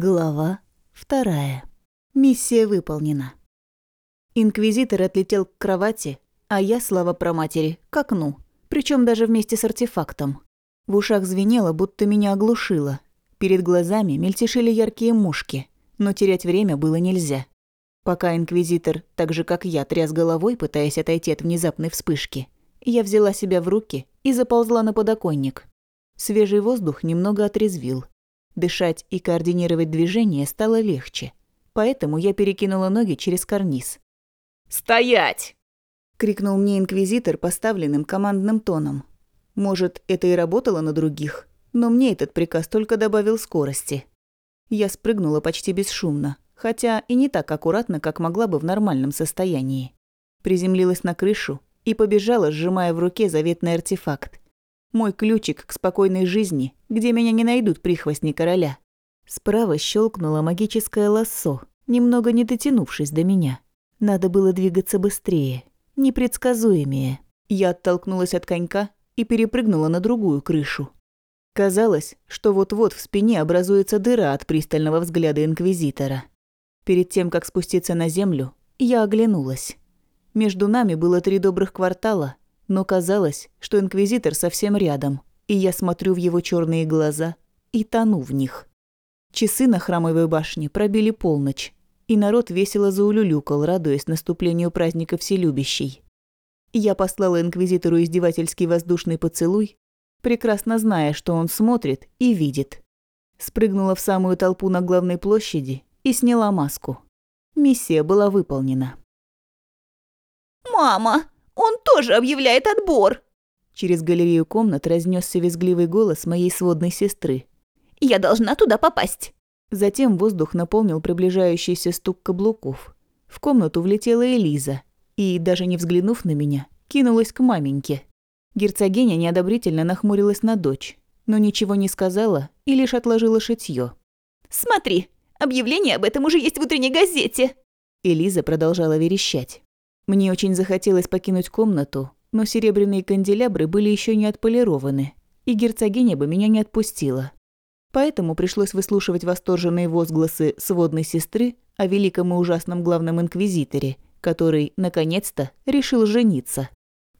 Глава вторая. Миссия выполнена. Инквизитор отлетел к кровати, а я, слава проматери, к окну, причем даже вместе с артефактом. В ушах звенело, будто меня оглушило. Перед глазами мельтешили яркие мушки, но терять время было нельзя. Пока инквизитор, так же как я, тряс головой, пытаясь отойти от внезапной вспышки, я взяла себя в руки и заползла на подоконник. Свежий воздух немного отрезвил. Дышать и координировать движение стало легче. Поэтому я перекинула ноги через карниз. «Стоять!» – крикнул мне инквизитор поставленным командным тоном. Может, это и работало на других, но мне этот приказ только добавил скорости. Я спрыгнула почти бесшумно, хотя и не так аккуратно, как могла бы в нормальном состоянии. Приземлилась на крышу и побежала, сжимая в руке заветный артефакт. Мой ключик к спокойной жизни, где меня не найдут прихвостни короля. Справа щелкнуло магическое лассо, немного не дотянувшись до меня. Надо было двигаться быстрее, непредсказуемее. Я оттолкнулась от конька и перепрыгнула на другую крышу. Казалось, что вот-вот в спине образуется дыра от пристального взгляда инквизитора. Перед тем, как спуститься на землю, я оглянулась. Между нами было три добрых квартала, но казалось, что инквизитор совсем рядом, и я смотрю в его черные глаза и тону в них. Часы на храмовой башне пробили полночь, и народ весело заулюлюкал, радуясь наступлению праздника Вселюбящей. Я послала инквизитору издевательский воздушный поцелуй, прекрасно зная, что он смотрит и видит. Спрыгнула в самую толпу на главной площади и сняла маску. Миссия была выполнена. «Мама!» Он тоже объявляет отбор!» Через галерею комнат разнесся визгливый голос моей сводной сестры. «Я должна туда попасть!» Затем воздух наполнил приближающийся стук каблуков. В комнату влетела Элиза и, даже не взглянув на меня, кинулась к маменьке. Герцогиня неодобрительно нахмурилась на дочь, но ничего не сказала и лишь отложила шитьё. «Смотри, объявление об этом уже есть в утренней газете!» Элиза продолжала верещать. Мне очень захотелось покинуть комнату, но серебряные канделябры были еще не отполированы, и герцогиня бы меня не отпустила. Поэтому пришлось выслушивать восторженные возгласы сводной сестры о великом и ужасном главном инквизиторе, который, наконец-то, решил жениться.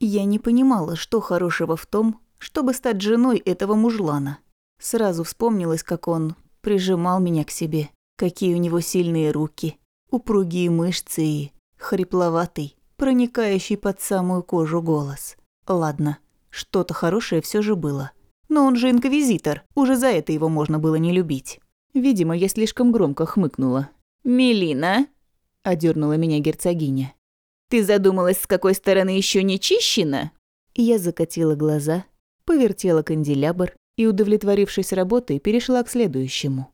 Я не понимала, что хорошего в том, чтобы стать женой этого мужлана. Сразу вспомнилось, как он прижимал меня к себе, какие у него сильные руки, упругие мышцы и хрипловатый, проникающий под самую кожу голос. Ладно, что-то хорошее все же было. Но он же инквизитор, уже за это его можно было не любить. Видимо, я слишком громко хмыкнула. «Мелина?» – одернула меня герцогиня. «Ты задумалась, с какой стороны еще не чищена?» Я закатила глаза, повертела канделябр и, удовлетворившись работой, перешла к следующему.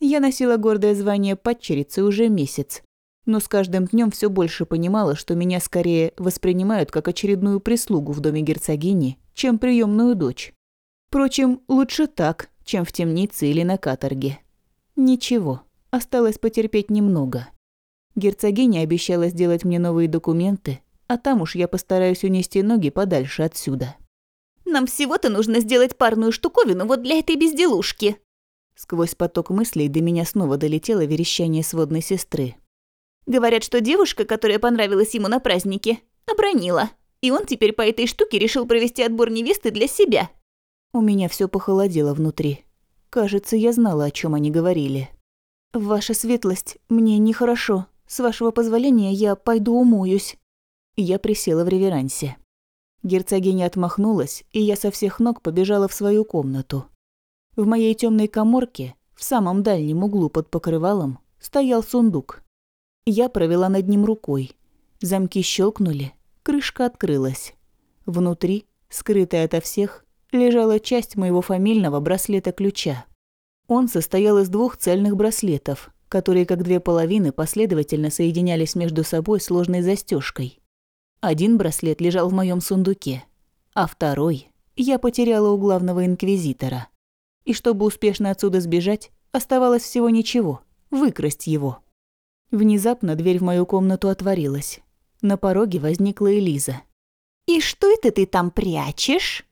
Я носила гордое звание падчерицы уже месяц, но с каждым днем все больше понимала, что меня скорее воспринимают как очередную прислугу в доме герцогини, чем приемную дочь. Впрочем, лучше так, чем в темнице или на каторге. Ничего, осталось потерпеть немного. Герцогиня обещала сделать мне новые документы, а там уж я постараюсь унести ноги подальше отсюда. «Нам всего-то нужно сделать парную штуковину вот для этой безделушки». Сквозь поток мыслей до меня снова долетело верещание сводной сестры. Говорят, что девушка, которая понравилась ему на празднике, обронила. И он теперь по этой штуке решил провести отбор невесты для себя. У меня все похолодело внутри. Кажется, я знала, о чем они говорили. «Ваша светлость, мне нехорошо. С вашего позволения я пойду умоюсь». Я присела в реверансе. Герцогиня отмахнулась, и я со всех ног побежала в свою комнату. В моей темной коморке, в самом дальнем углу под покрывалом, стоял сундук. Я провела над ним рукой. Замки щелкнули, крышка открылась. Внутри, скрытая ото всех, лежала часть моего фамильного браслета-ключа. Он состоял из двух цельных браслетов, которые как две половины последовательно соединялись между собой сложной застежкой. Один браслет лежал в моем сундуке, а второй я потеряла у главного инквизитора. И чтобы успешно отсюда сбежать, оставалось всего ничего – выкрасть его. Внезапно дверь в мою комнату отворилась. На пороге возникла Элиза. «И что это ты там прячешь?»